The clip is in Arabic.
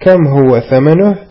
كم هو ثمنه؟